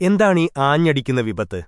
എന്താണീ ആഞ്ഞടിക്കുന്ന വിപത്ത്?